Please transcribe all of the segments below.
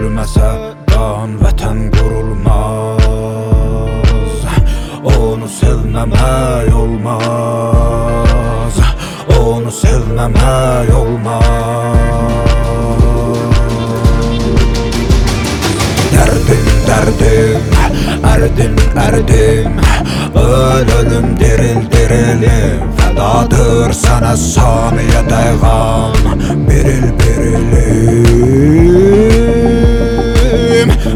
ölməsə qan vətən qurulmaz Onu sevməmək olmaz Onu sevməmək olmaz Derdim derdim Erdim erdim. Öl ölüm diril dirilim. Fedadır sana saniye dayğam Biril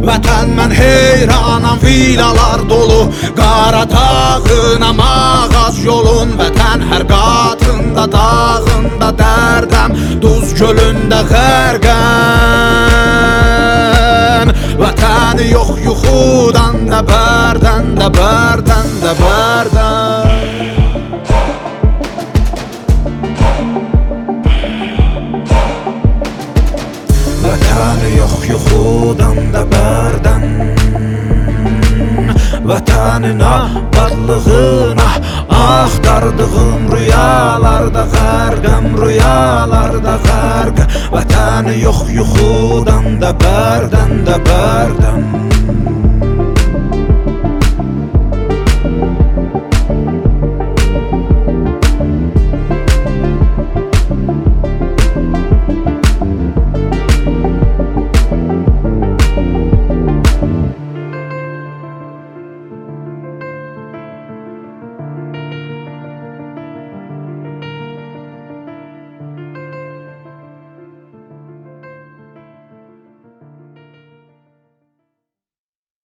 Vətən mən heyranam vilalar dolu. Qara dağına mağaz yolun. Vətən hər qatında dağında dərdəm. Duz gölündə qərqəm Vətən yox yuxudan da bərdən də bərdən də bərdən Vətəni yox yuxudan da bərdən Vətənin abadlığına Axtardığım rüyalarda qərqəm Rüyalarda qərq Vətəni yox yuxudan da bərdən də bərdən